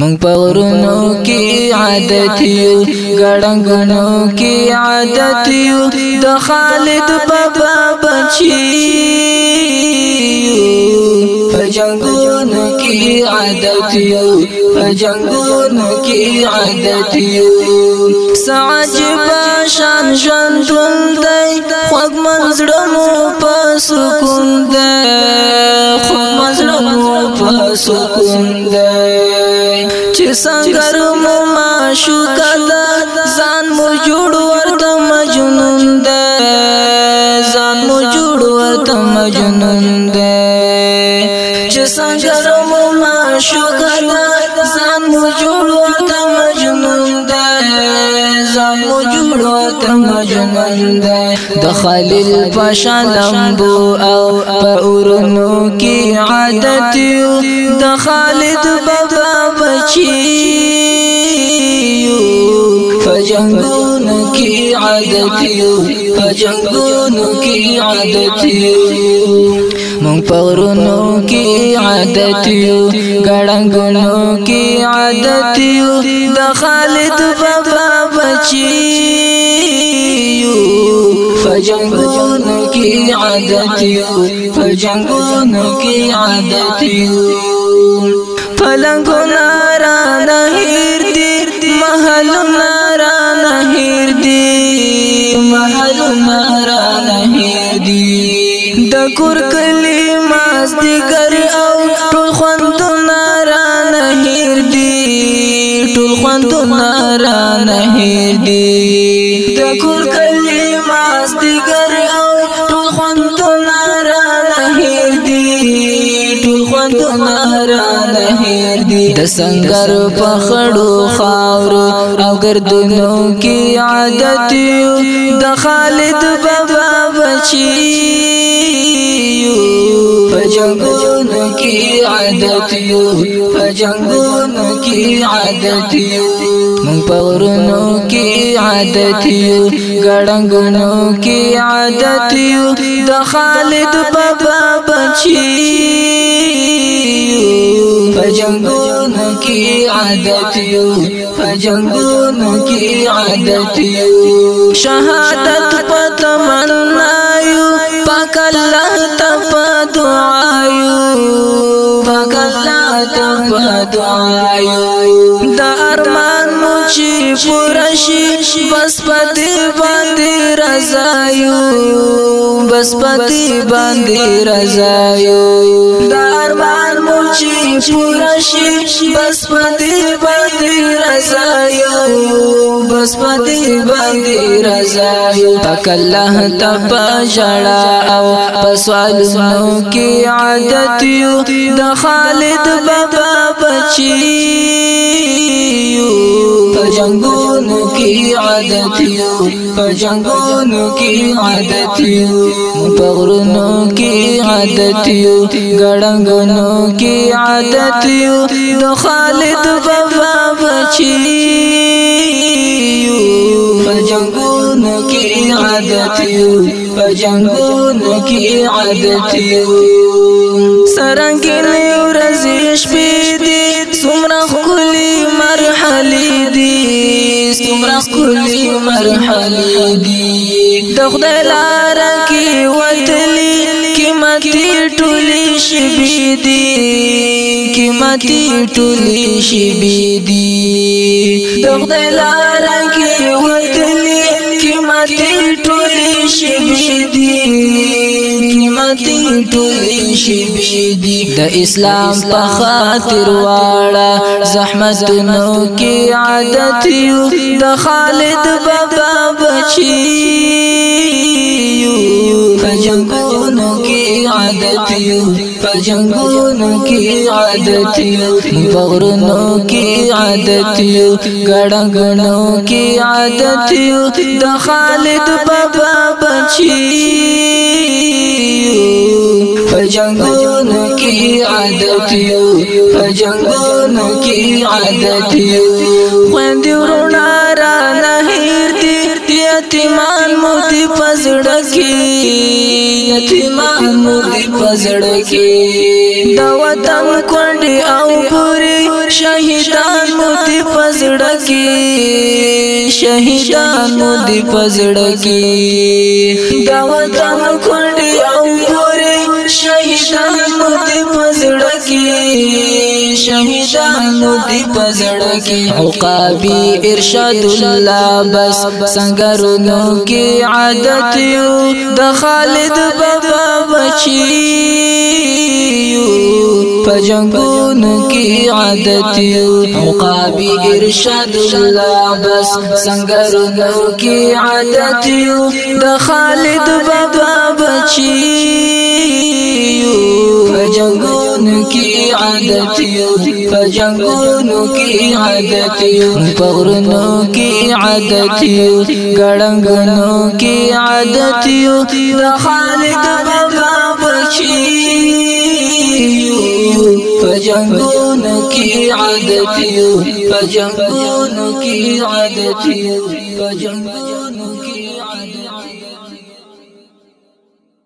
مونږ پورونو کې عادت یو ګړنګونو کې عادت یو د خالد بابا بچي فجنګونو کې عادت یو فجنګونو کې عادت یو سعج باشان ژوندون دی خوږ منځړو مو په سکون دی خوږ منځړو مو په سکون دی چې څنګه مو معشو کدا ځان مو جوړ ورته مجنون ده ځان مو جوړ ورته مجنون ده چې څنګه مو معشو کدا ځان مو جوړ ورته مجنون ده ځان مو جوړ ورته مجنون ده د خلیل پشلمبو او په اورونو کې عادت د خالد بابا بچیو فجنگونو کی عادتیو فجنگونو کی عادتیو مون پغرونو کی عادت یو ګړنګونو کی عادت یو د خالد بابا بچی یو فجنګونو کی عادت یو فجنګونو کی عادت یو پلنګونه را نه هیر دي محلونه را نه هیر دي محلونه را نه هیر دي د کور کلی ماستګر او ټول خوندونه را نه هیر دي ټول خوندونه را نه هیر دي د کور کلی ماستګر او ټول خوندونه را نه هیر دي ټول خوندونه هیر دی د سنگر په خړو خاور او ګردونو کې عادت یو د خالد بابا بچی یو په جنگو کی عادت یو په جنگونو کی عادت یو مون پورونو کی عادت یو ګړنګونو کی عادت یو د خالد بابا بچی په جنگونو کی عادت یو په جنگونو کی عادت یو شهادت په تمنا یو پاک الله ته دعایو دا ارمان مو چې پوره شي بس پدې باندې رضایو بس پتی باندې رضایو دارمان مو چې پورا شي بس پتی باندې رضایو بس پتی باندې رضایو پاک الله ته پجړا او پسوالونو کې عادت یو د خالد بابا بچي یو پجنګو کی عادت یو په جنگونو کې عادت یو په غرونو کې عادت یو ګړنګونو کې عادت یو د خالد بابا بچي په جنگونو کې عادت یو په جنگونو کې عادت یو سرنګ له ورځې شپې دومره کلی مرحله دی د خدای لار کې وتلی قیمتي ټولي شبي دی قیمتي ټولي شبي دی د لار کې وتلی قیمتي ټولي شبي دی قیمتي ټولي شي دي د اسلام په خاطر واړه زحمت نو کې عادت یو د خالد بابا بچي یو فجنګونو کې عادت یو پجنگونو کی عادت یو بغرنو کی عادت یو گڑنگنو کی عادت یو د خالد بابا فجنگونو کی عادت یو فجنگونو کی عادت یو خویندې وروڼه را نه هېر دي یتیمان مو دې په زړه کې یتیمان مو دې په زړه کې د وطن کونډې او پورې شهیدان مو دې په زړه کې شهیدان مو دې په زړه کې د وطن کونډې پزړکی شهیدانو دی پزړکی عقابی ارشاد الله بس سنگرونو کی عادت یو د خالد بابا بچی پجنگونو کی عادت یو عقابی ارشاد الله بس سنگرونو کی عادت یو د خالد بابا بچی یو په جنگونو کې عادت یو په جنگونو کې عادت یو په ورنو کې عادت یو ګړنګونو کې عادت یو د خالد بابا بچي پجنگون کی عادتیو پجنگون کی عادتیو پجنگون